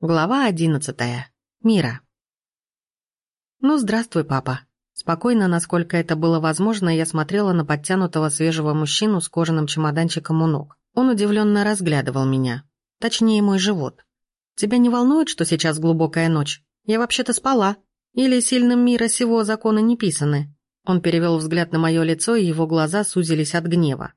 Глава одиннадцатая. Мира. «Ну, здравствуй, папа». Спокойно, насколько это было возможно, я смотрела на подтянутого свежего мужчину с кожаным чемоданчиком у ног. Он удивленно разглядывал меня. Точнее, мой живот. «Тебя не волнует, что сейчас глубокая ночь? Я вообще-то спала. Или сильным мира сего законы не писаны?» Он перевел взгляд на мое лицо, и его глаза сузились от гнева.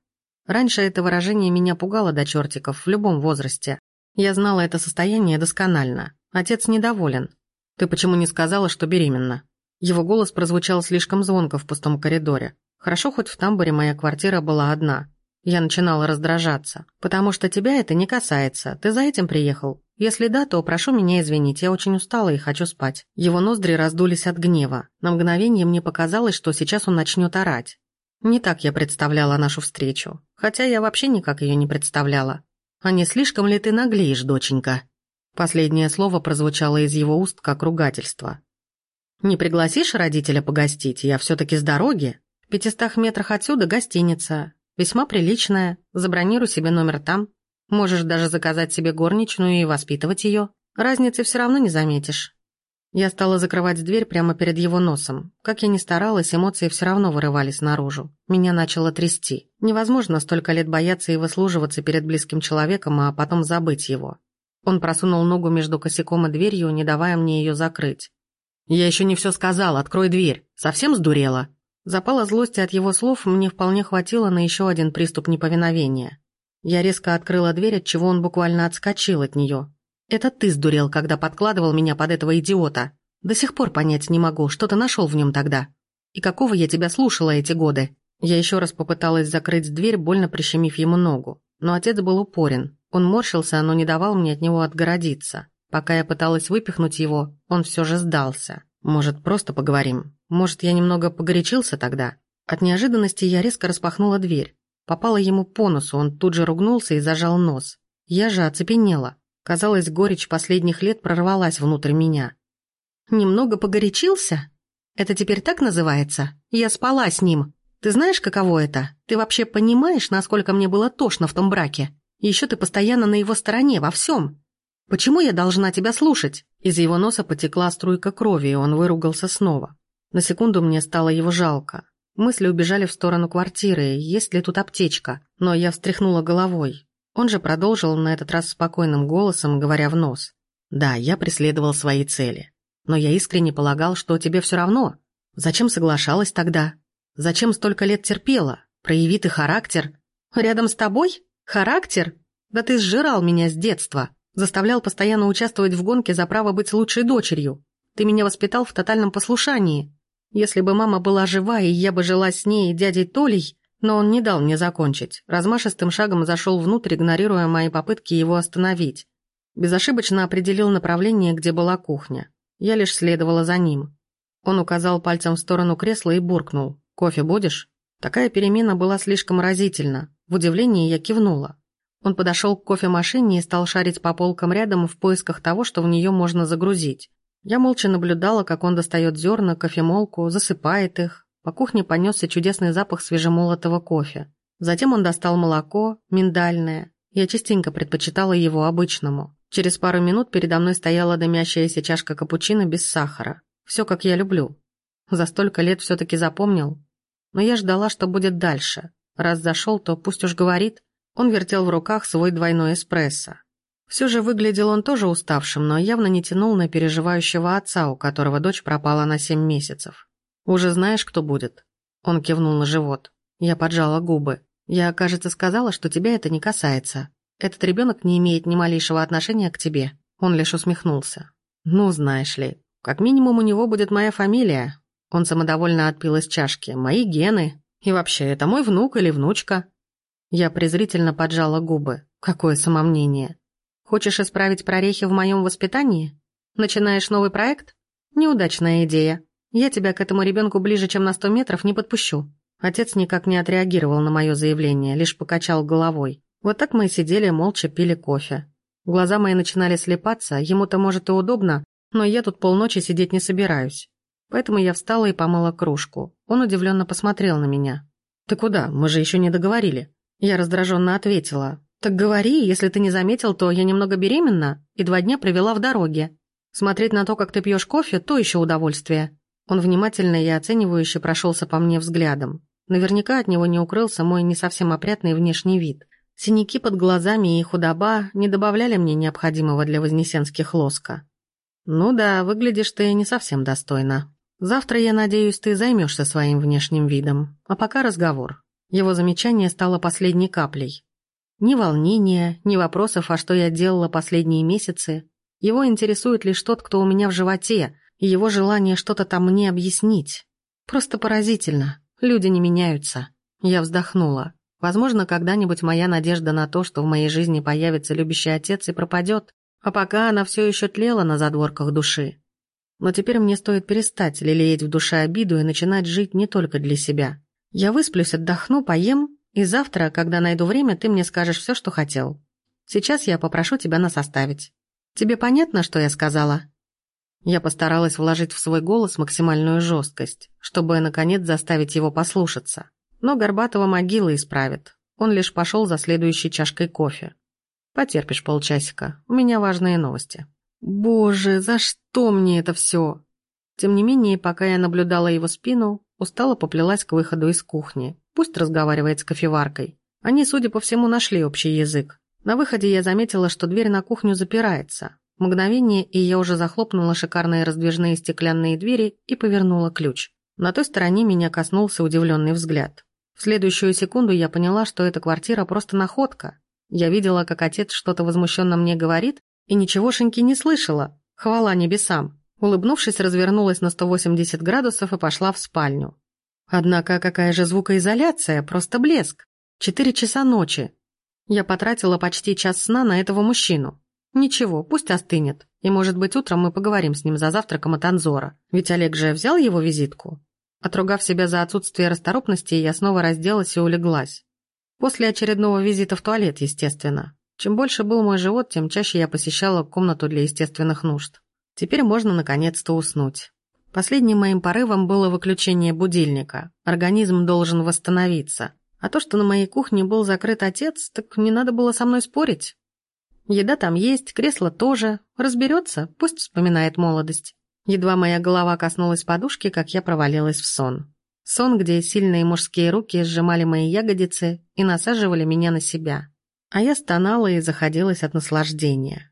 Раньше это выражение меня пугало до чертиков в любом возрасте. Я знала это состояние досконально. Отец недоволен. Ты почему не сказала, что беременна? Его голос прозвучал слишком звонко в пустом коридоре. Хорошо, хоть в тамбуре моя квартира была одна. Я начинала раздражаться. «Потому что тебя это не касается. Ты за этим приехал? Если да, то прошу меня извинить, я очень устала и хочу спать». Его ноздри раздулись от гнева. На мгновение мне показалось, что сейчас он начнет орать. Не так я представляла нашу встречу. Хотя я вообще никак ее не представляла. «А не слишком ли ты наглеешь, доченька?» Последнее слово прозвучало из его уст как ругательство. «Не пригласишь родителя погостить? Я все-таки с дороги. В пятистах метрах отсюда гостиница. Весьма приличная. Забронируй себе номер там. Можешь даже заказать себе горничную и воспитывать ее. Разницы все равно не заметишь. Я стала закрывать дверь прямо перед его носом. Как я ни старалась, эмоции все равно вырывались наружу. Меня начало трясти. Невозможно столько лет бояться и выслуживаться перед близким человеком, а потом забыть его. Он просунул ногу между косяком и дверью, не давая мне ее закрыть. «Я еще не все сказал, открой дверь. Совсем сдурела?» Запала злости от его слов мне вполне хватило на еще один приступ неповиновения. Я резко открыла дверь, от чего он буквально отскочил от нее. Это ты сдурел, когда подкладывал меня под этого идиота. До сих пор понять не могу, что ты нашел в нем тогда. И какого я тебя слушала эти годы? Я еще раз попыталась закрыть дверь, больно прищемив ему ногу. Но отец был упорен. Он морщился, но не давал мне от него отгородиться. Пока я пыталась выпихнуть его, он все же сдался. Может, просто поговорим? Может, я немного погорячился тогда? От неожиданности я резко распахнула дверь. Попала ему по носу, он тут же ругнулся и зажал нос. Я же оцепенела. Казалось, горечь последних лет прорвалась внутрь меня. «Немного погорячился? Это теперь так называется? Я спала с ним. Ты знаешь, каково это? Ты вообще понимаешь, насколько мне было тошно в том браке? еще ты постоянно на его стороне, во всем. Почему я должна тебя слушать?» Из его носа потекла струйка крови, и он выругался снова. На секунду мне стало его жалко. Мысли убежали в сторону квартиры, есть ли тут аптечка, но я встряхнула головой. Он же продолжил на этот раз спокойным голосом, говоря в нос. «Да, я преследовал свои цели. Но я искренне полагал, что тебе все равно. Зачем соглашалась тогда? Зачем столько лет терпела? Прояви ты характер. Рядом с тобой? Характер? Да ты сжирал меня с детства. Заставлял постоянно участвовать в гонке за право быть лучшей дочерью. Ты меня воспитал в тотальном послушании. Если бы мама была жива, и я бы жила с ней и дядей Толей, но он не дал мне закончить. Размашистым шагом зашел внутрь, игнорируя мои попытки его остановить. Безошибочно определил направление, где была кухня. Я лишь следовала за ним. Он указал пальцем в сторону кресла и буркнул. «Кофе будешь?» Такая перемена была слишком разительна. В удивлении я кивнула. Он подошел к кофемашине и стал шарить по полкам рядом в поисках того, что в нее можно загрузить. Я молча наблюдала, как он достает зерна, кофемолку, засыпает их, по кухне понесся чудесный запах свежемолотого кофе. Затем он достал молоко, миндальное. Я частенько предпочитала его обычному. Через пару минут передо мной стояла дымящаяся чашка капучино без сахара. Все, как я люблю. За столько лет все-таки запомнил. Но я ждала, что будет дальше. Раз зашел, то пусть уж говорит. Он вертел в руках свой двойной эспрессо. Все же выглядел он тоже уставшим, но явно не тянул на переживающего отца, у которого дочь пропала на семь месяцев. «Уже знаешь, кто будет?» Он кивнул на живот. Я поджала губы. «Я, кажется, сказала, что тебя это не касается. Этот ребенок не имеет ни малейшего отношения к тебе». Он лишь усмехнулся. «Ну, знаешь ли, как минимум у него будет моя фамилия». Он самодовольно отпил из чашки. «Мои гены. И вообще, это мой внук или внучка». Я презрительно поджала губы. Какое самомнение. «Хочешь исправить прорехи в моем воспитании? Начинаешь новый проект? Неудачная идея. Я тебя к этому ребенку ближе, чем на сто метров, не подпущу». Отец никак не отреагировал на мое заявление, лишь покачал головой. Вот так мы и сидели, молча пили кофе. Глаза мои начинали слепаться, ему-то, может, и удобно, но я тут полночи сидеть не собираюсь. Поэтому я встала и помыла кружку. Он удивленно посмотрел на меня. «Ты куда? Мы же еще не договорили». Я раздраженно ответила. «Так говори, если ты не заметил, то я немного беременна и два дня провела в дороге. Смотреть на то, как ты пьешь кофе, то еще удовольствие». Он внимательно и оценивающе прошелся по мне взглядом. Наверняка от него не укрылся мой не совсем опрятный внешний вид. Синяки под глазами и худоба не добавляли мне необходимого для вознесенских лоска. «Ну да, выглядишь ты не совсем достойно. Завтра, я надеюсь, ты займешься своим внешним видом. А пока разговор». Его замечание стало последней каплей. Ни волнения, ни вопросов, а что я делала последние месяцы. Его интересует лишь тот, кто у меня в животе, его желание что-то там мне объяснить. Просто поразительно. Люди не меняются. Я вздохнула. Возможно, когда-нибудь моя надежда на то, что в моей жизни появится любящий отец, и пропадет, а пока она все еще тлела на задворках души. Но теперь мне стоит перестать лелеять в душе обиду и начинать жить не только для себя. Я высплюсь, отдохну, поем и завтра, когда найду время, ты мне скажешь все, что хотел. Сейчас я попрошу тебя нас оставить. Тебе понятно, что я сказала?» Я постаралась вложить в свой голос максимальную жесткость, чтобы, наконец, заставить его послушаться. Но Горбатова могила исправит. Он лишь пошел за следующей чашкой кофе. «Потерпишь полчасика. У меня важные новости». «Боже, за что мне это все?» Тем не менее, пока я наблюдала его спину, устало поплелась к выходу из кухни. Пусть разговаривает с кофеваркой. Они, судя по всему, нашли общий язык. На выходе я заметила, что дверь на кухню запирается. Мгновение, и я уже захлопнула шикарные раздвижные стеклянные двери и повернула ключ. На той стороне меня коснулся удивленный взгляд. В следующую секунду я поняла, что эта квартира просто находка. Я видела, как отец что-то возмущенно мне говорит, и ничегошеньки не слышала. Хвала небесам. Улыбнувшись, развернулась на 180 градусов и пошла в спальню. Однако какая же звукоизоляция, просто блеск. Четыре часа ночи. Я потратила почти час сна на этого мужчину. Ничего, пусть остынет. И, может быть, утром мы поговорим с ним за завтраком от Анзора. Ведь Олег же взял его визитку. Отругав себя за отсутствие расторопности, я снова разделась и улеглась. После очередного визита в туалет, естественно. Чем больше был мой живот, тем чаще я посещала комнату для естественных нужд. Теперь можно наконец-то уснуть. Последним моим порывом было выключение будильника. Организм должен восстановиться. А то, что на моей кухне был закрыт отец, так не надо было со мной спорить. Еда там есть, кресло тоже. Разберется, пусть вспоминает молодость. Едва моя голова коснулась подушки, как я провалилась в сон. Сон, где сильные мужские руки сжимали мои ягодицы и насаживали меня на себя. А я стонала и заходилась от наслаждения.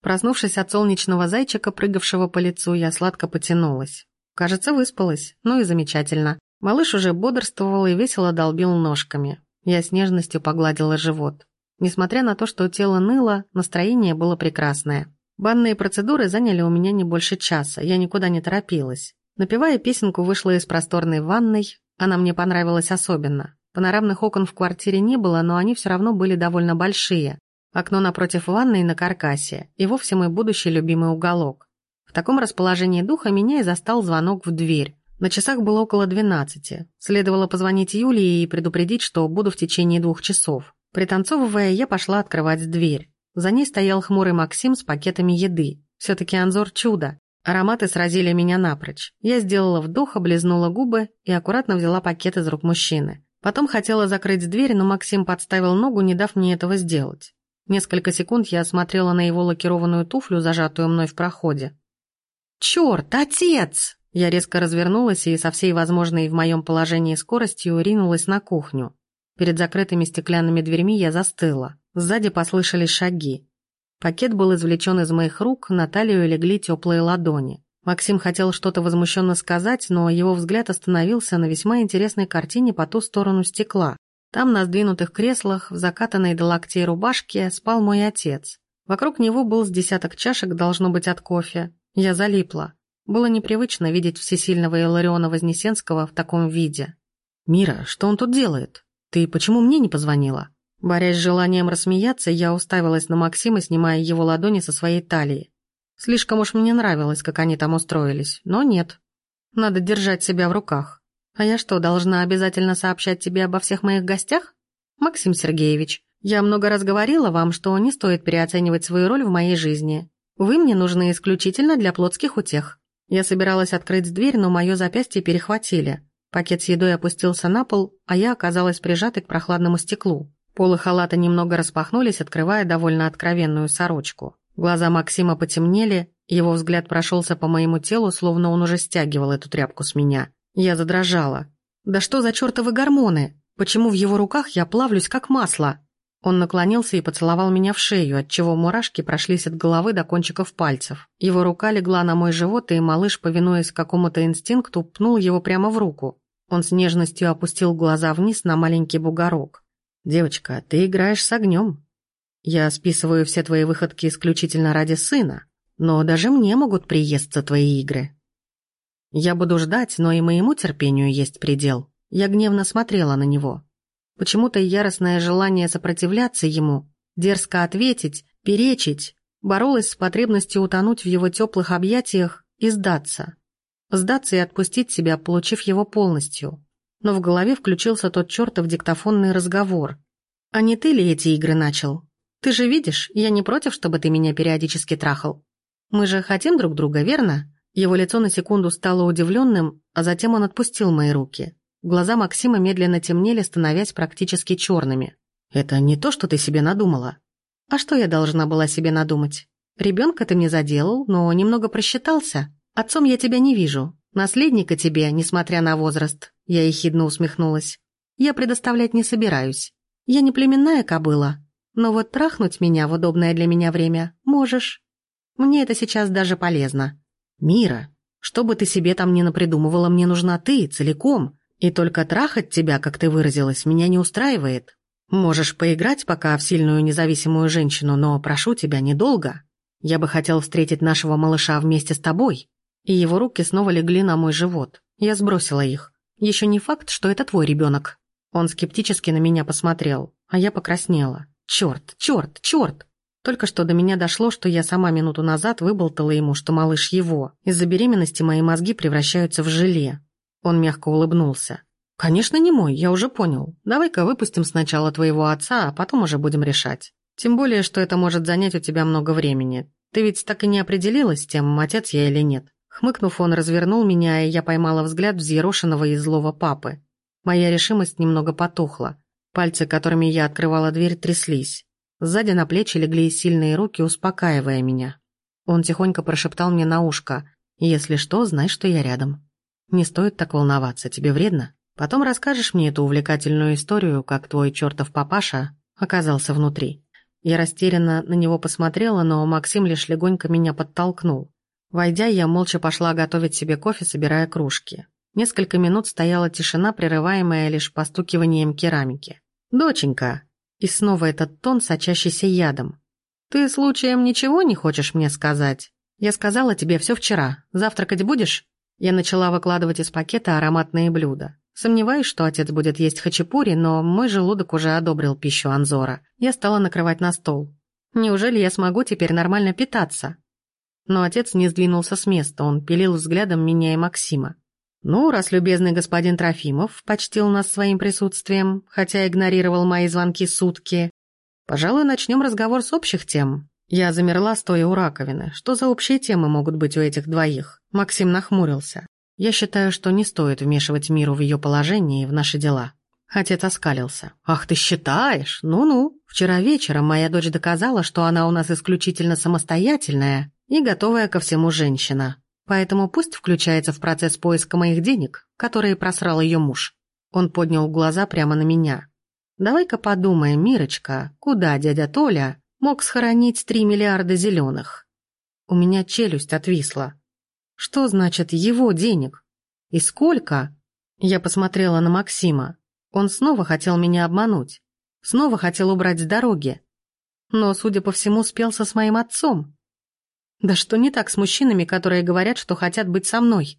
Проснувшись от солнечного зайчика, прыгавшего по лицу, я сладко потянулась. Кажется, выспалась. Ну и замечательно. Малыш уже бодрствовал и весело долбил ножками. Я с нежностью погладила живот. Несмотря на то, что тело ныло, настроение было прекрасное. Банные процедуры заняли у меня не больше часа, я никуда не торопилась. Напевая песенку, вышла из просторной ванной, она мне понравилась особенно. Панорамных окон в квартире не было, но они все равно были довольно большие. Окно напротив ванной на каркасе и вовсе мой будущий любимый уголок. В таком расположении духа меня и застал звонок в дверь. На часах было около двенадцати. Следовало позвонить Юлии и предупредить, что буду в течение двух часов. Пританцовывая, я пошла открывать дверь. За ней стоял хмурый Максим с пакетами еды. Все-таки Анзор чудо. Ароматы сразили меня напрочь. Я сделала вдох, облизнула губы и аккуратно взяла пакет из рук мужчины. Потом хотела закрыть дверь, но Максим подставил ногу, не дав мне этого сделать. Несколько секунд я смотрела на его лакированную туфлю, зажатую мной в проходе. «Черт, отец!» Я резко развернулась и со всей возможной в моем положении скоростью ринулась на кухню. Перед закрытыми стеклянными дверьми я застыла. Сзади послышались шаги. Пакет был извлечен из моих рук, на талию легли теплые ладони. Максим хотел что-то возмущенно сказать, но его взгляд остановился на весьма интересной картине по ту сторону стекла. Там на сдвинутых креслах, в закатанной до локтей рубашке, спал мой отец. Вокруг него был с десяток чашек, должно быть, от кофе. Я залипла. Было непривычно видеть всесильного Илариона Вознесенского в таком виде. «Мира, что он тут делает? Ты почему мне не позвонила?» Борясь с желанием рассмеяться, я уставилась на Максима, снимая его ладони со своей талии. Слишком уж мне нравилось, как они там устроились, но нет. Надо держать себя в руках. А я что, должна обязательно сообщать тебе обо всех моих гостях? Максим Сергеевич, я много раз говорила вам, что не стоит переоценивать свою роль в моей жизни. Вы мне нужны исключительно для плотских утех. Я собиралась открыть дверь, но мое запястье перехватили. Пакет с едой опустился на пол, а я оказалась прижатой к прохладному стеклу. Полы халата немного распахнулись, открывая довольно откровенную сорочку. Глаза Максима потемнели, его взгляд прошелся по моему телу, словно он уже стягивал эту тряпку с меня. Я задрожала. «Да что за чертовы гормоны? Почему в его руках я плавлюсь, как масло?» Он наклонился и поцеловал меня в шею, отчего мурашки прошлись от головы до кончиков пальцев. Его рука легла на мой живот, и малыш, повинуясь какому-то инстинкту, пнул его прямо в руку. Он с нежностью опустил глаза вниз на маленький бугорок. «Девочка, ты играешь с огнем. Я списываю все твои выходки исключительно ради сына, но даже мне могут приесться твои игры. Я буду ждать, но и моему терпению есть предел». Я гневно смотрела на него. Почему-то яростное желание сопротивляться ему, дерзко ответить, перечить, боролось с потребностью утонуть в его теплых объятиях и сдаться. Сдаться и отпустить себя, получив его полностью. Но в голове включился тот чертов диктофонный разговор. «А не ты ли эти игры начал? Ты же видишь, я не против, чтобы ты меня периодически трахал. Мы же хотим друг друга, верно?» Его лицо на секунду стало удивленным, а затем он отпустил мои руки. Глаза Максима медленно темнели, становясь практически черными. «Это не то, что ты себе надумала». «А что я должна была себе надумать? Ребенка ты мне заделал, но немного просчитался. Отцом я тебя не вижу. Наследника тебе, несмотря на возраст». Я ехидно усмехнулась. «Я предоставлять не собираюсь. Я не племенная кобыла. Но вот трахнуть меня в удобное для меня время можешь. Мне это сейчас даже полезно». «Мира, что бы ты себе там ни напридумывала, мне нужна ты, целиком. И только трахать тебя, как ты выразилась, меня не устраивает. Можешь поиграть пока в сильную независимую женщину, но прошу тебя недолго. Я бы хотел встретить нашего малыша вместе с тобой». И его руки снова легли на мой живот. Я сбросила их. Еще не факт, что это твой ребенок. Он скептически на меня посмотрел, а я покраснела. Черт, черт, черт! Только что до меня дошло, что я сама минуту назад выболтала ему, что малыш его. Из-за беременности мои мозги превращаются в желе. Он мягко улыбнулся. «Конечно, не мой, я уже понял. Давай-ка выпустим сначала твоего отца, а потом уже будем решать. Тем более, что это может занять у тебя много времени. Ты ведь так и не определилась с тем, отец я или нет». Хмыкнув, он развернул меня, и я поймала взгляд взъерошенного и злого папы. Моя решимость немного потухла. Пальцы, которыми я открывала дверь, тряслись. Сзади на плечи легли сильные руки, успокаивая меня. Он тихонько прошептал мне на ушко «Если что, знай, что я рядом». Не стоит так волноваться, тебе вредно. Потом расскажешь мне эту увлекательную историю, как твой чертов папаша оказался внутри. Я растерянно на него посмотрела, но Максим лишь легонько меня подтолкнул. Войдя, я молча пошла готовить себе кофе, собирая кружки. Несколько минут стояла тишина, прерываемая лишь постукиванием керамики. «Доченька!» И снова этот тон, сочащийся ядом. «Ты случаем ничего не хочешь мне сказать? Я сказала тебе все вчера. Завтракать будешь?» Я начала выкладывать из пакета ароматные блюда. Сомневаюсь, что отец будет есть хачапури, но мой желудок уже одобрил пищу Анзора. Я стала накрывать на стол. Неужели я смогу теперь нормально питаться? Но отец не сдвинулся с места, он пилил взглядом меня и Максима. «Ну, раз любезный господин Трофимов почтил нас своим присутствием, хотя игнорировал мои звонки сутки, пожалуй, начнем разговор с общих тем. Я замерла, стоя у раковины. Что за общие темы могут быть у этих двоих? Максим нахмурился. Я считаю, что не стоит вмешивать миру в ее положение и в наши дела. Отец оскалился. «Ах, ты считаешь? Ну-ну. Вчера вечером моя дочь доказала, что она у нас исключительно самостоятельная и готовая ко всему женщина. Поэтому пусть включается в процесс поиска моих денег, которые просрал ее муж». Он поднял глаза прямо на меня. «Давай-ка подумаем, Мирочка, куда дядя Толя мог схоронить три миллиарда зеленых. У меня челюсть отвисла. Что значит его денег? И сколько? Я посмотрела на Максима. Он снова хотел меня обмануть. Снова хотел убрать с дороги. Но, судя по всему, спелся с моим отцом. Да что не так с мужчинами, которые говорят, что хотят быть со мной?